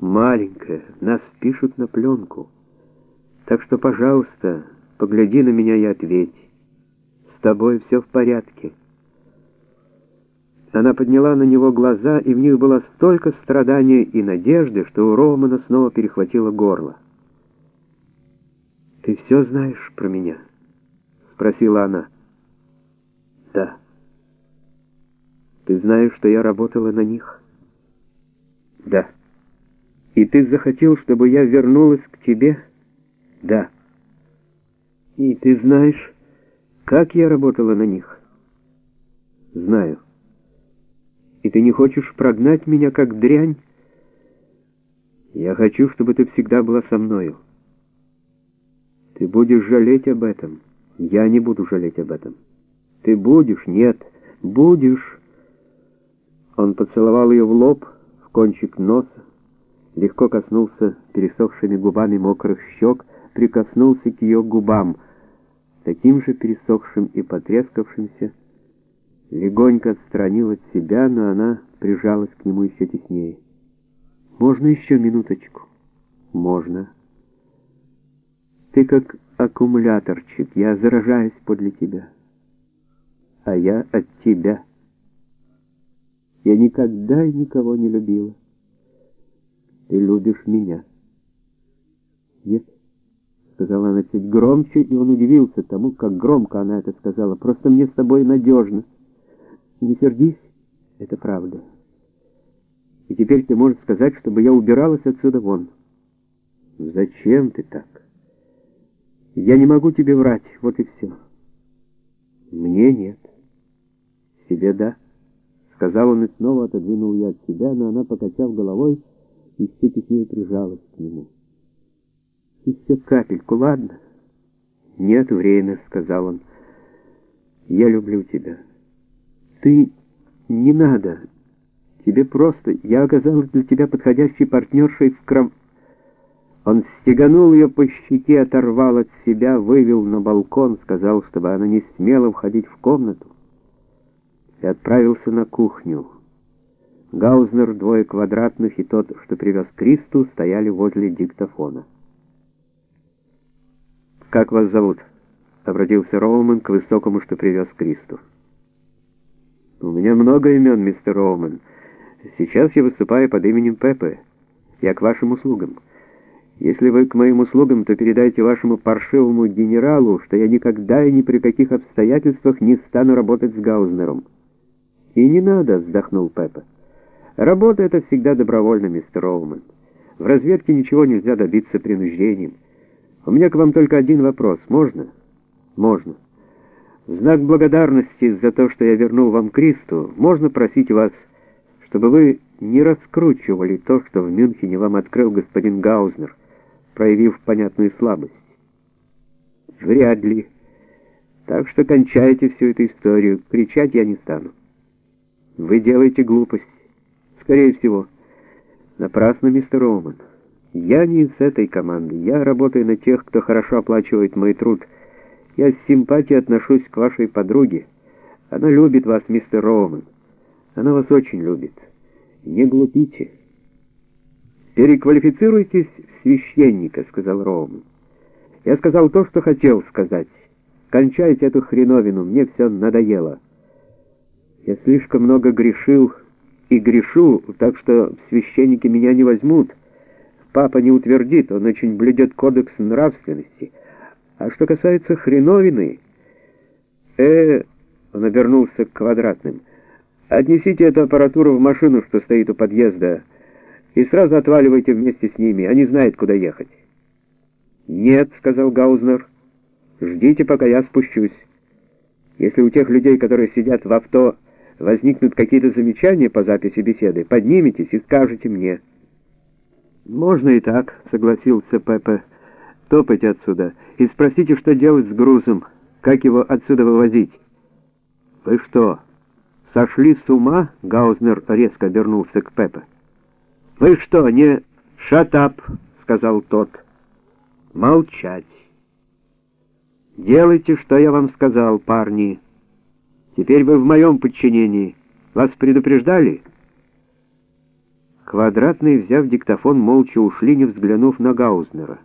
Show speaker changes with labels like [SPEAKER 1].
[SPEAKER 1] Маленькая, нас пишут на пленку. Так что, пожалуйста, погляди на меня и ответь. С тобой все в порядке. Она подняла на него глаза, и в них было столько страдания и надежды, что у Романа снова перехватило горло. «Ты все знаешь про меня?» — спросила она. «Да». «Ты знаешь, что я работала на них?» «Да». «И ты захотел, чтобы я вернулась к тебе?» «Да». «И ты знаешь, как я работала на них?» «Знаю». И ты не хочешь прогнать меня, как дрянь? Я хочу, чтобы ты всегда была со мною. Ты будешь жалеть об этом. Я не буду жалеть об этом. Ты будешь? Нет. Будешь. Он поцеловал ее в лоб, в кончик носа, легко коснулся пересохшими губами мокрых щек, прикоснулся к ее губам, таким же пересохшим и потрескавшимся, легонько отстранил от себя, но она прижалась к нему еще теснее. «Можно еще минуточку?» «Можно». «Ты как аккумуляторчик, я заражаюсь подле тебя, а я от тебя. Я никогда и никого не любила. Ты любишь меня». «Нет» сказала она чуть громче, и он удивился тому, как громко она это сказала. «Просто мне с тобой надежно». Не сердись, это правда. И теперь ты можешь сказать, чтобы я убиралась отсюда вон. Зачем ты так? Я не могу тебе врать, вот и все. Мне нет. Себе да. Сказал он и снова отодвинул я от себя, но она, покачав головой, еще теснее прижалась к нему. Еще капельку, ладно? Нет время, сказал он. Я люблю тебя. Ты не надо. Тебе просто... Я оказалась для тебя подходящей партнершей в крам... Он стеганул ее по щеке, оторвал от себя, вывел на балкон, сказал, чтобы она не смела входить в комнату, и отправился на кухню. Гаузнер, двое квадратных и тот, что привез Кристу, стояли возле диктофона. «Как вас зовут?» — обратился Роуман к высокому, что привез Кристу. «У меня много имен, мистер Роуман. Сейчас я выступаю под именем Пепе. Я к вашим услугам. Если вы к моим услугам, то передайте вашему паршивому генералу, что я никогда и ни при каких обстоятельствах не стану работать с Гаузнером». «И не надо», — вздохнул Пепе. «Работа — это всегда добровольно, мистер Роуман. В разведке ничего нельзя добиться принуждением. У меня к вам только один вопрос. Можно?» «Можно». В знак благодарности за то, что я вернул вам Кристу, можно просить вас, чтобы вы не раскручивали то, что в Мюнхене вам открыл господин Гаузнер, проявив понятную слабость. Вряд ли. Так что кончайте всю эту историю. Кричать я не стану. Вы делаете глупость. Скорее всего. Напрасно, мистер Роман. Я не из этой команды. Я работаю на тех, кто хорошо оплачивает мой труд — я с симпатией отношусь к вашей подруге. Она любит вас, мистер Роуман. Она вас очень любит. Не глупите. «Переквалифицируйтесь в священника», — сказал Роуман. «Я сказал то, что хотел сказать. Кончайте эту хреновину, мне все надоело. Я слишком много грешил и грешу, так что священники меня не возьмут. Папа не утвердит, он очень блюдет кодекс нравственности». А что касается хреновины... Э, он обернулся к квадратным. Отнесите эту аппаратуру в машину, что стоит у подъезда, и сразу отваливайте вместе с ними. Они знают, куда ехать. Нет, сказал Гаузнер. Ждите, пока я спущусь. Если у тех людей, которые сидят в авто, возникнут какие-то замечания по записи беседы, поднимитесь и скажете мне. Можно и так, согласился Пепе. Топайте отсюда и спросите, что делать с грузом, как его отсюда вывозить. Вы что, сошли с ума? Гаузнер резко обернулся к Пепе. Вы что, не... «Шатап», — сказал тот. «Молчать. Делайте, что я вам сказал, парни. Теперь вы в моем подчинении. Вас предупреждали?» Квадратный, взяв диктофон, молча ушли, не взглянув на Гаузнера.